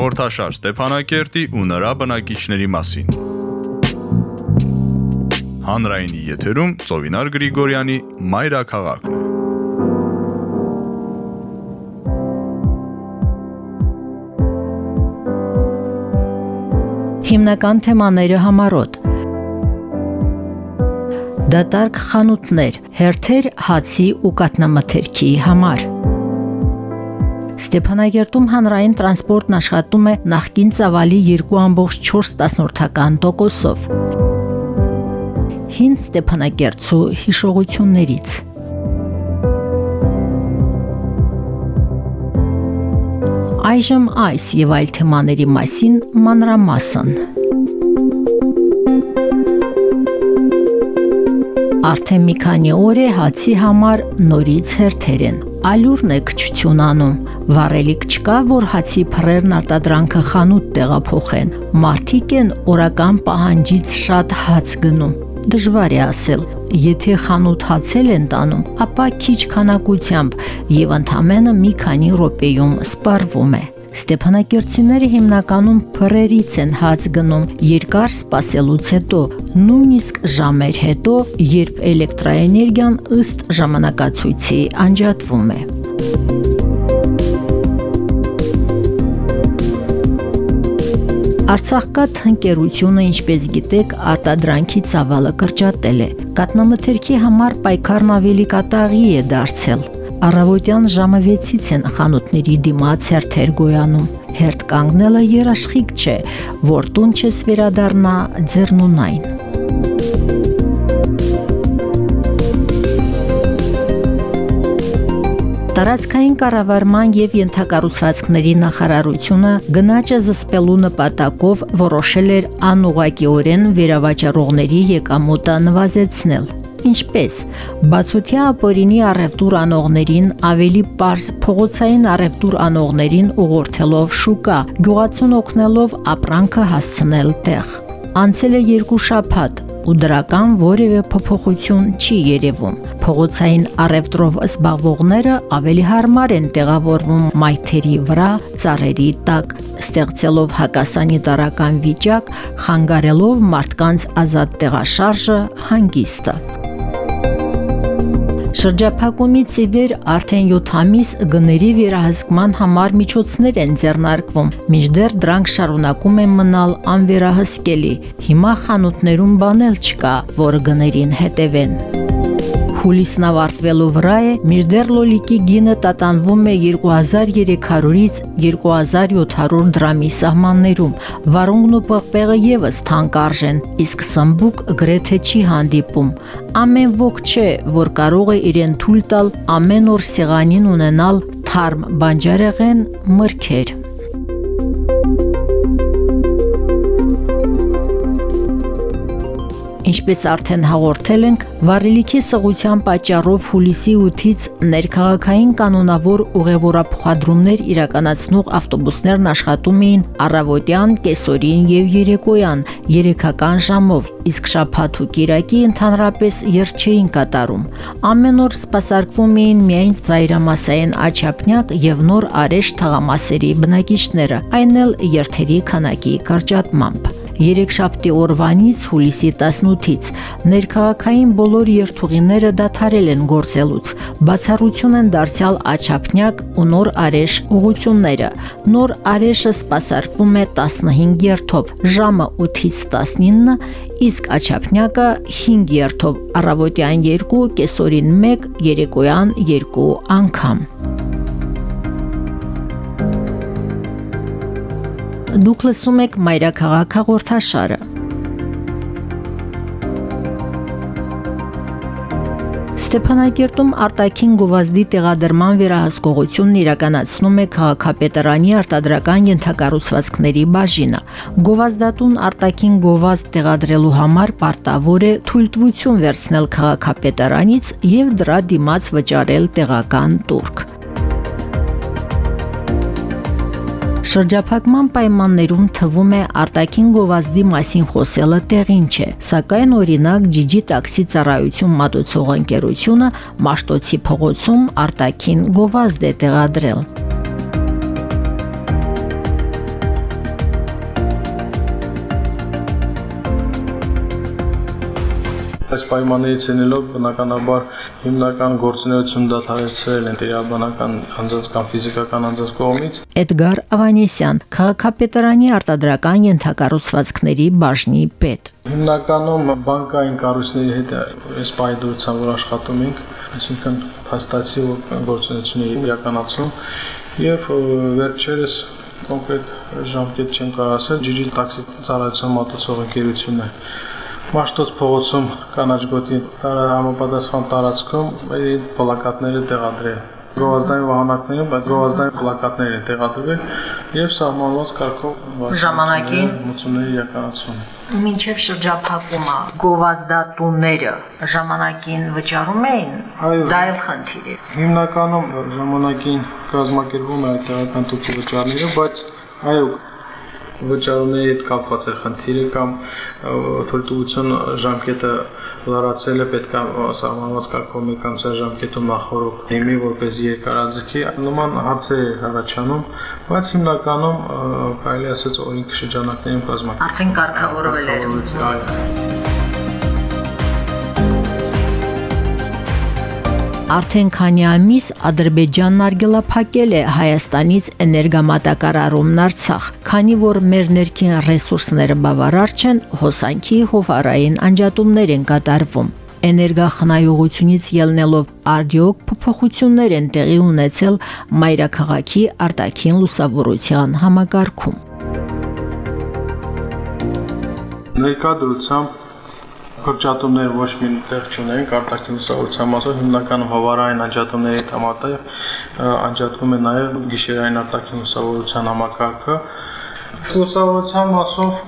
Հաղորդաշար Ստեփանակերտի ու նրա բնակիչների մասին։ Հանրայինի եթերում Ծովինար Գրիգորյանի Մայրաքաղաքն է։ Հիմնական թեմաները համարոտ Դատարկ խանութներ, հերթեր հացի ու կատնամթերքի համար։ Ստեփանագերտում հանրային տրանսպորտն աշխատում է նախկին ծավալի 2.4 տոկոսով։ Հին Ստեփանագերտցու հիշողություններից։ Այժմ այս եւ այլ թեմաների մասին մանրամասն։ Արդեն մի քանի օր է հացի համար նորից հերթեր են։ Ալյուրն է քչություն անում։ Վառելիք չկա, որ հացի փռերն արտադրանքը խանութ տեղափոխեն։ Մարդիկ են օրական պահանջից շատ հաց գնում։ Դժվար է ասել, եթե խանութ հացել են տանում, ապա քիչ քանակությամբ եւ ընդամենը մի քանի րոպեում սպառվում է։ Ստեփանակերտցիները հիմնականում փռերից են հաց գնում երկար սպասելուց հետո, նույնիսկ ժամեր հետո, երբ էլեկտրաէներգիան ըստ ժամանակացույցի անջատվում է։ Արցախկատ ընկերությունը, ինչպես գիտեք, արտադրանքի ծավալը կրճատել է։ Կատնամթերքի համար պայքարն ավելի կատաղի է դարձել։ Առավոտյան ժամը 6-ից են խանութների դիմաց հերթեր գոյանում։ Հերթ կանգնելը երաշխիք չէ, որ տուն չես վերադառնա ձեռնունայն։ Տարածքային կառավարման եւ ենթակառուցվածքների նախարարությունը գնաճը զսպելու նպատակով որոշել էր անուղակիորեն վերավաճառողների եկամուտը նվազեցնել ինչպես բացօթյա ապօրինի առևտուր անողներին ավելի པարզ փողոցային առևտուր անողներին ուղղորդելով շուկա, գյուղացուն օգնելով ապրանքը հասցնել տեղ։ Անցել է երկու շաբաթ ու դրական որևէ փոփոխություն չի երևում։ Փողոցային առևտրով զբաղվողները ավելի հարմար են տեղավորվում մայթերի վրա, ծառերի տակ, ստեղծելով հակասանիտարական վիճակ, խանգարելով մարդկանց ազատ տեղաշարժը, հանգիստը։ Շրջափակումից ի վեր արդեն 7 ամիս գների վերահսկման համար միջոցներ են ձեռնարկվում, միջդեռ դրանք շարունակում են մնալ անվերահսկելի։ Հիմա խանութներում բանել չկա, որ գներին հետևեն հուլիսն ավարտվելու վրա է, մինչդեռ լոլիկի գինը տատանվում է 2300-ից 2700 դրամի սահմաններում։ Վարունգն ու պղպեղը եւս թանկ արժեն, իսկ սմբուկ գրեթե չի հանդիպում։ Ամեն ոք չէ, որ կարող է իրեն թույլ տալ ամեն օր սեղանին ունենալ թարմ բանջարեղեն մրգեր։ Ինչպես արդեն հաղորդել ենք, վառելիքի սղության պատճառով հուլիսի 8-ից ներքաղաքային կանոնավոր ուղևորափոխադրումներ իրականացնող ավտոբուսներն աշխատում էին առավոտյան, կեսօրին եւ երեկոյան երեքական ժամով, իսկ շաբաթ ու կիրակի ընդհանրապես երթ չէին կատարում։ Ամեն օր սպասարկվում էին միայն ծայրամասային աչափնյակ եւ նոր արեշ թղամասերի բնակիչները, այն էլ երթերի քանակի կրճատմամբ։ Երեքշաբթի օրվանից հուլիսի 18-ից ներքաղաքային բոլոր երթուղիները դադարել են գործելուց։ Բացառություն են դարձյալ Աչափնյակ ու Նոր Արեշ ուղությունները։ Նոր Արեշը սպասարկվում է 15 երթով, ժամը 8-ից 19, իսկ Աչափնյակը 5 երթով, առավոտյան 2, կեսօրին 1, երեկոյան 2 անգամ։ Դուք լսում եք Մայրաքաղաք հաղորդաշարը։ Ստեփանակերտում արտաքին գովազդի տեղադրման վերահսկողությունն իրականացնում է քաղաքապետարանի արտադրական ենթակառուցվածքների բաժինը։ Գովազդատուն արտաքին գովազդ տեղադրելու համար պարտավոր է թույլտվություն վերցնել քաղաքապետարանից եւ դրա դիմաց վճարել տեղական տուրք։ Շրջափակման պայմաններում թվում է արտաքին գովազդի մասին խոսելը տեղին չէ, սակայն օրինակ Ջիջի տաքսի ծառայություն մատուցող ընկերությունը Մաշտոցի փողոցում արտաքին գովազդ է տեղադրել։ պայմաններից ելնելով բնականաբար հիմնական գործունեություն դադարեցրել են տերաբանական անձանց կամ ֆիզիկական անձանց կողմից։ Էդգար Ավանեսյան, քաղաքապետարանի արտադրական ենթակառուցվածքների բաժնի պետ։ Հիմնականում բանկային կառույցների հետ այս պայդրությամբ որ աշխատում ենք, այսինքն փաստացի որ գործունեությունների իրականացում եւ վերջերս կոնկրետ ժամկետ չեմ կարող ասել, ջրի տաքսի ծառայության մատուցող ընկերությունն է։ Մաշտոց փողոցում կանաչ գոտի համապատասխան տարածքում այդ պլակատները տեղադրել գովազդային վահանակներում այդ գովազդային պլակատներ են տեղադրվել եւ սահմանված կարգով ժամանակին? մուծումների իրականացում։ Մինչև շրջափակումը գովազդատուները ժամանակին վճարում էին։ Դա էլ խնդիր է։ Հիմնականում ժամանակին կազմակերպվում է այդ տեղական տուփի վճարները, բայց այո վճարումների հետ կապված է խնդիրը կամ թույլտվություն ժամկետը լարացել է պետք է սահմանված կարգով մեկ ամսյա ժամկետում նախորդ դիմի որպես երկարաձգի նման հարցեր առաջանում բայց հիմնականում կարելի ասած օրինք շրջանակներում կազմակերպել արդեն կարգավորվել է Արդեն քանի ամիս Ադրբեջանն արգելափակել է Հայաստանից էներգամատակարարումն Արցախ, քանի որ մեր ներքին ռեսուրսները բավարար չեն, հոսանքի հովարային անջատումներ են կատարվում էներգախնայողությունից ելնելով արդյոք փոփոխություններ են տեղի ունեցել մայրաքաղաքի արտաքին լուսավորության համակարգում։ Ներկա դրությամբ Կրճատումներ ոչ մի տեղ չունենք արտաքին լուսավորության մասով հիմնականում հավարային անջատումների հետ համատեղ անջատվում է նաև գիշերային արտաքին լուսավորության համակարգը լուսավորության մասով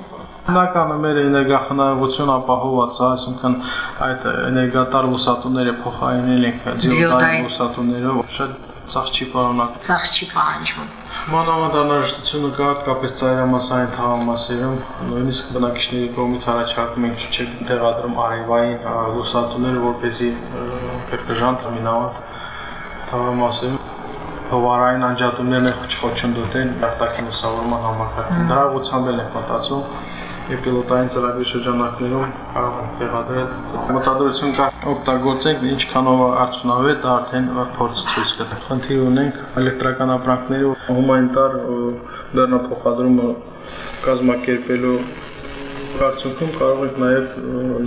Հիմնականը մեր էներգախնայողություն ապահոված է, այսինքն այդ էներգատար լուսատուները փոխարինել ենք դիոդային լուսատուներով, շատ ծախ չի պարունակում։ Ծախ չի պահանջվում։ Մանավանդ անհրաժեշտությունը կա հատկապես ծայրամասային թաղամասերում, նույնիսկ բնակիչների կողմից առաջարկում ենք չէ տեղադրում արևային լուսատուներ, որպեսզի կրկժանտ մինավատ թաղամասերում հովարային անջատումներն չխոչընդոտեն արտաքին լուսավորման համակարգում։ Դրա ուղղությամբ ենք մտածում եւ պիլոտային ծրագրի շրջանակներում կարող ենք տեղադրել մտադրություն կա օգտագործենք ինչքանով արդյունավետ արդեն փորձ ցույց կտա խնդիր ունենք էլեկտրական ապրանքների հումանիտար լեռնափոխադրումը կազմակերպելու արդյունքում կարող ենք նաև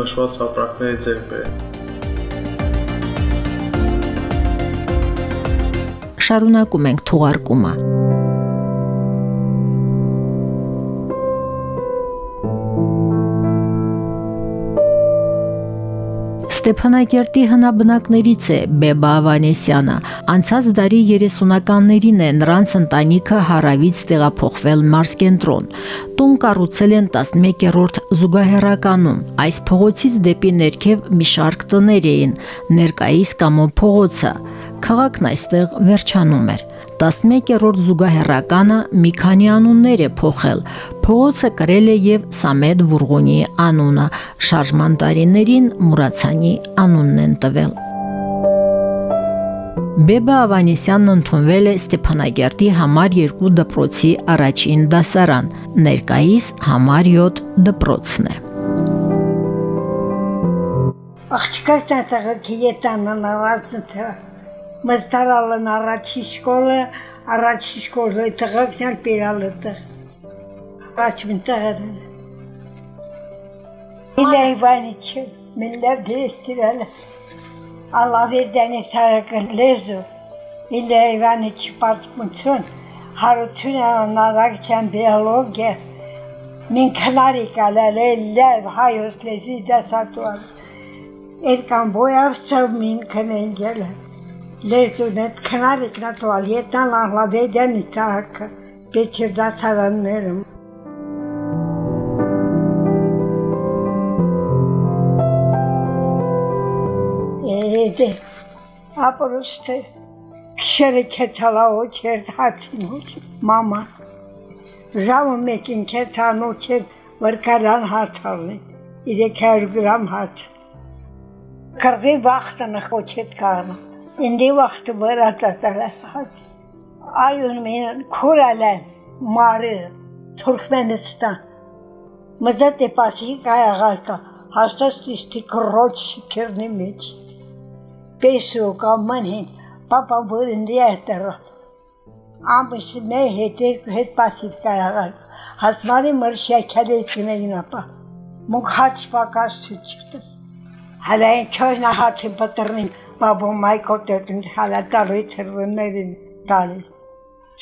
նշված ապրանքների ձեռք բերել շարունակում ենք թողարկումը Ստեփանակերտի հնաբնակներից է Բեբա Ավանեսյանը։ Անցած դարի 30-ականներին է նրանց ընտանիքը հարավից տեղափոխվել Մարսկենտրոն։ Տուն կառուցել են 11-րդ զուգահեռականում։ Այս փողոցից դեպի ներքև մի շարք տներ էին, ներկայիս Կամո փողոցը։ Քաղաքն այստեղ վերջանում էր։ 11-րդ զուգահեռականը մի քանի անուններ է փոխել։ Փողոցը կրել է եւ Սամեդ Վուրղունի անունը, շարժման տարիներին Մուրացանի անունն են տվել։ Բեբա Ավանեսյանն ընդունվել է Ստեփանագերտի համար 2 դպրոցի առաջին դասարան, ներկայիս համար 7 դպրոցն է։ Աղջիկը տղաքի ետանան ավազնը Мастар алын арачи школа, арачи школа тыгы кнар пералыты. Арач мен тагады. Илья Иванович, миллер değiştireli. Allah verdeni sayıkın lezu. Илья Иванович Патмутун, Харутуна наракчан биология. Min kanarika leleller hayos lezi de satuar. Erkan boyarsa min kanengelen. Լեզուnet քնարիք նատուալ ետնան ահլադեդյան իտահակը պետք է դացարաններում Էդե ապրուստը քշերը քեթալա օչեր հացինուչ մամա ժամը մեկին քեթանոչեր վրկարան հաթալն 300 գրամ հաց կրդի վախտը նխոչետ կարնա Ինդի վաղտ վրա տատարած։ Այուն մին քուրալեն մարը Թուրքմենստան։ Մզատ է պասի կայաղարկա հաստատիսτη կրոջ շիկերնի մեջ։ Պեսրո կամանին, պապա բուրնդի այտերը։ Ամսի մե հետեր հետ պասիտ կարաղալ։ Հասմարի մրշյակալի կնեինապա։ Մուք հաչ պակաս չուչիկտս։ Հələ չոյնա հաչի պտրնին, բաբո մայկո տետին հələ տարի ծրվներին տալիս։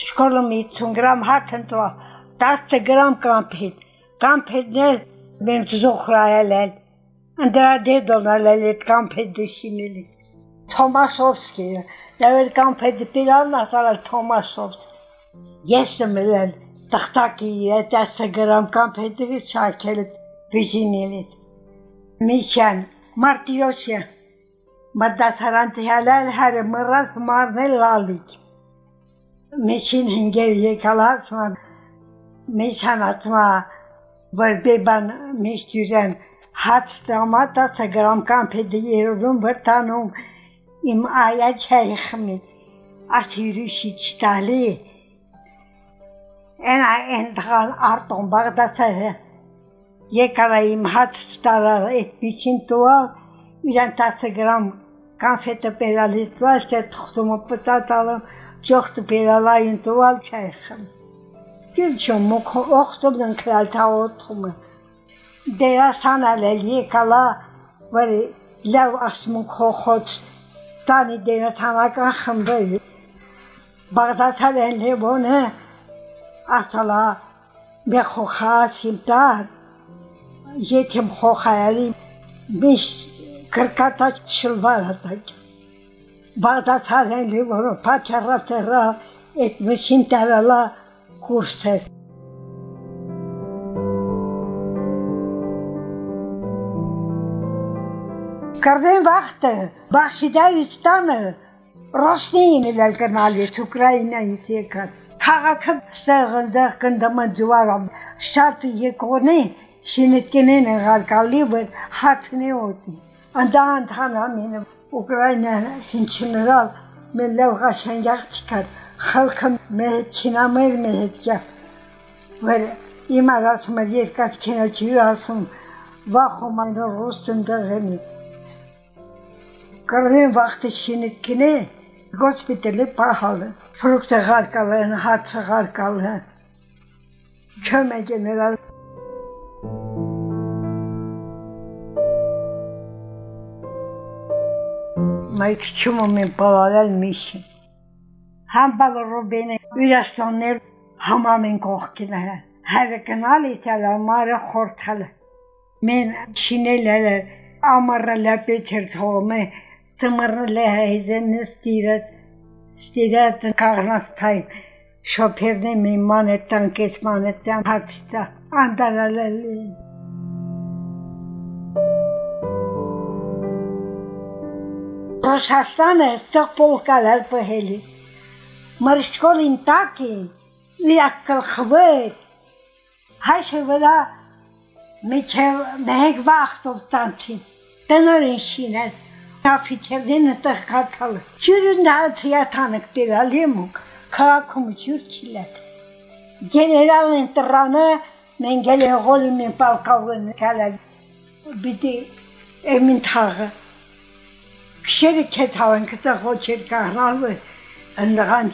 Շկոլում 50 գրամ հաչ ընտվա, 10 գրամ կամփիտ։ Կամփիտներ մենք զոխրայել են։ Անդրա դե դոնալել այդ կամփիտ դիշինելի։ Թոմասովսկի, դեր կամփիտ պիլան ասալ Թոմասովսկի։ Ես եմ լել տախտակի 10 գրամ կամփիտի շարքել բիժինելի։ Միչան Մարտիրոսյա Մարտասարան տհալալ հարը մռած մարնել լալիք։ Մեջին հինգեր եկալած ման մեջանացմա վրբեբան մեջտյուրան հաց տամատա ցգրամ կամփեդի երոդում վրտանում իմ այա չայ խմի աթիրի շիչտալի են այն դղան արտոն բաղդասարը եկարա իմ հաց ստարա այդ միջին տուա իրան 10 գրամ cafetepeiralit toalca tuxtuma patatala joxtupeirala intual caixam. Tilchomu oxtum dan klalta otuma. Deya sana leli kala vari lev asmun koxot tani de deya tanak axım bari. Bağdata leli bone atala بخوخا سیمتار یتیم خوخایلی بیشت միշ կրկատա շլվար հատակ Բաղդասար են լևոնը պաչարատերա այդ մշին տարալա կուրսը Կրդեն վաղտը, բախշիդայից տանը, ռոսնեին էլ կնալից Ուկրայինայից եկած։ Քաղաքը ստեղ ընդեղ կնդամն ջուարամ, շատ եկոնի, շինետկենեն եղարկալի վր հացնի օտի։ Անդա անդանամին Ուկրայինա հինչներալ մելավ գաշանգախ չկար, խալքը մեհեցինամեր մեհեցյա։ Վեր իմ արասում էր երկած կենաչիր ասում, վախում այն ռուսն դեղենի։ Կրդեն վաղտը շինիտ կինե, գոսպիտելի պահալը, ֆրուկտը ғարկալը, հացը ғարկալը, չեմ է գեներալ Մայք չումում եմ պալալել միշի։ Համ բալորոբենը յուրաստաններ համամեն կողքին է։ Հայրը կնալ իսալ ամարը խորթալը։ Մեն շինել է ամարը լապեթեր թողում է ծմռը հայզենը ստիրած ստիրած կաղնաստայ շոփերնե մի մանետան կես մանետան հացտա Ռուսաստանը ստեղ պոլկալար պահելի մրշկոլին տակի լիակլ խվեր հայշը վրա միջև մեհեկ վախտով տանցին տնորին շինել Աֆիցերները տղկացալ։ Ջուրն դացիաթանք դերալ եմուկ, քաղաքում ջուր չիլակ։ Գեներալն տրանը մենգել եղոլի մեն պալկավն կալալ։ Բիդի էմին թաղը։ Քշերը քեթավն կտա խոչեր կահնալը ընդղան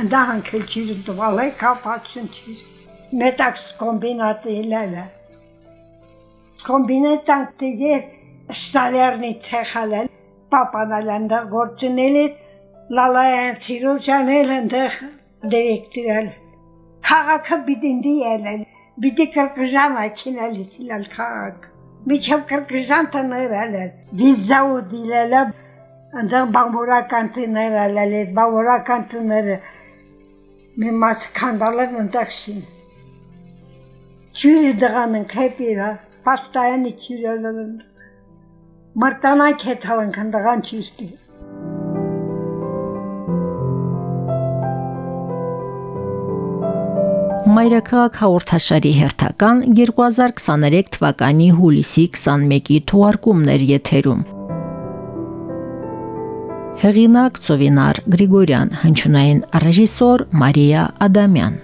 Ընդահան քել ջուր դվալը կապացն ջուր։ Մետաքս կոմբինատը իլալը։ Կոմբինատան տեգեր Ստալերնի ցեխալել պապանալանդա գործունել լալայան սիրոջանել ընդեղ դիրեկտորալ քաղաքը բիդինդի ելել բիդի կրկժան աչինալի սիլալ քաղաք միջև կրկժան տներալ վիզաու դիլելը ընդեղ բամբորական տներալ էլ բամբորական տները մի մաս քանդալն ընդեղ շին Չյուրի դղանն քեպիրա պաստայանի չյուրելն մարտանակ հետ հավանքան դղան Մայրաքաղաք հաղորդաշարի հերթական 2023 թվականի հուլիսի 21-ի թողարկումներ եթերում։ Հեղինակ Ծովինար Գրիգորյան, հնչյունային ռեժիսոր Մարիա Ադամյան